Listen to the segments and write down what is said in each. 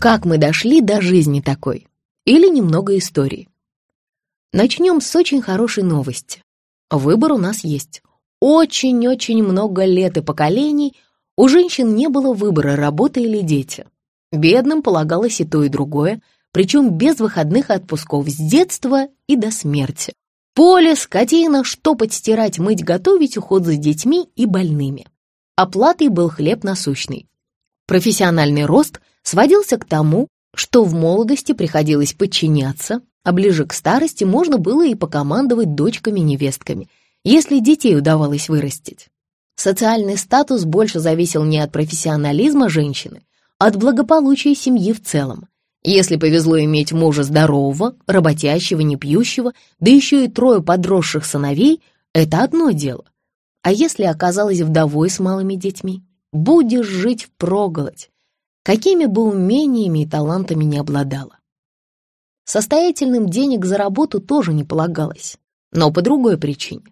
Как мы дошли до жизни такой? Или немного истории? Начнем с очень хорошей новости. Выбор у нас есть. Очень-очень много лет и поколений у женщин не было выбора, работа или дети. Бедным полагалось и то, и другое, причем без выходных и отпусков с детства и до смерти. Поле, скотина, штопать, стирать, мыть, готовить, уход за детьми и больными. Оплатой был хлеб насущный. Профессиональный рост сводился к тому, что в молодости приходилось подчиняться, а ближе к старости можно было и покомандовать дочками-невестками, если детей удавалось вырастить. Социальный статус больше зависел не от профессионализма женщины, а от благополучия семьи в целом. Если повезло иметь мужа здорового, работящего, не пьющего, да еще и трое подросших сыновей, это одно дело. А если оказалась вдовой с малыми детьми? Будешь жить впроголодь, какими бы умениями и талантами не обладала. Состоятельным денег за работу тоже не полагалось, но по другой причине.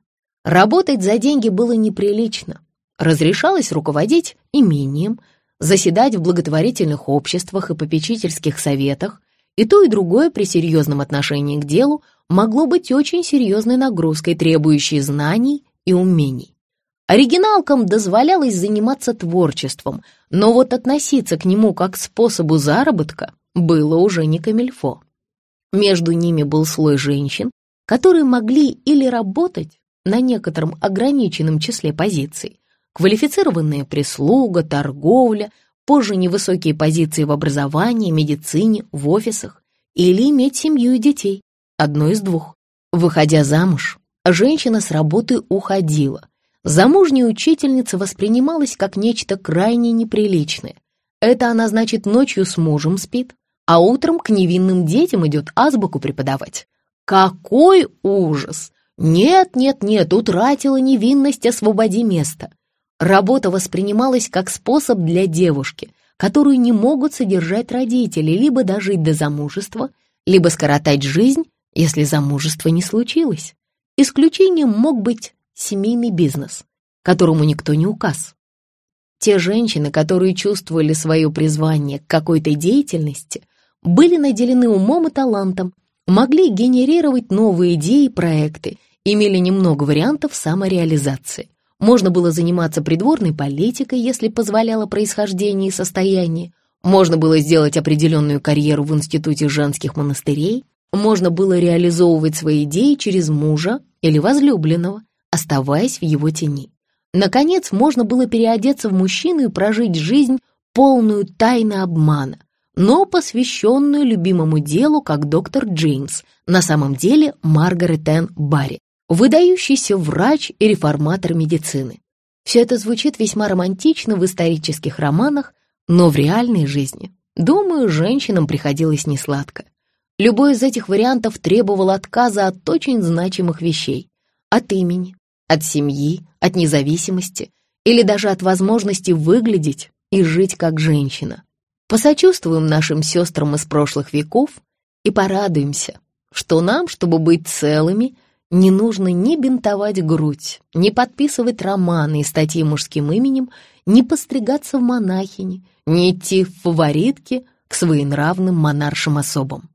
Работать за деньги было неприлично. Разрешалось руководить имением, заседать в благотворительных обществах и попечительских советах, и то и другое при серьезном отношении к делу могло быть очень серьезной нагрузкой, требующей знаний и умений. Оригиналкам дозволялось заниматься творчеством, но вот относиться к нему как к способу заработка было уже не камильфо. Между ними был слой женщин, которые могли или работать на некотором ограниченном числе позиций, квалифицированная прислуга, торговля, позже невысокие позиции в образовании, медицине, в офисах, или иметь семью и детей, одно из двух. Выходя замуж, женщина с работы уходила. Замужняя учительница воспринималась как нечто крайне неприличное. Это она, значит, ночью с мужем спит, а утром к невинным детям идет азбуку преподавать. Какой ужас! Нет, нет, нет, утратила невинность, освободи место. Работа воспринималась как способ для девушки, которую не могут содержать родители, либо дожить до замужества, либо скоротать жизнь, если замужество не случилось. Исключением мог быть семейный бизнес, которому никто не указ. Те женщины, которые чувствовали свое призвание к какой-то деятельности, были наделены умом и талантом, могли генерировать новые идеи и проекты, имели немного вариантов самореализации. Можно было заниматься придворной политикой, если позволяло происхождение и состояние. Можно было сделать определенную карьеру в Институте женских монастырей. Можно было реализовывать свои идеи через мужа или возлюбленного, оставаясь в его тени. Наконец, можно было переодеться в мужчину и прожить жизнь, полную тайны обмана, но посвященную любимому делу, как доктор Джеймс, на самом деле Маргарет Энн Барри выдающийся врач и реформатор медицины. Все это звучит весьма романтично в исторических романах, но в реальной жизни, думаю, женщинам приходилось несладко. Любой из этих вариантов требовал отказа от очень значимых вещей. От имени, от семьи, от независимости или даже от возможности выглядеть и жить как женщина. Посочувствуем нашим сестрам из прошлых веков и порадуемся, что нам, чтобы быть целыми – не нужно ни бинтовать грудь, ни подписывать романы и статьи мужским именем, ни постригаться в монахини, ни идти в фаворитки к своенравным монаршим особам.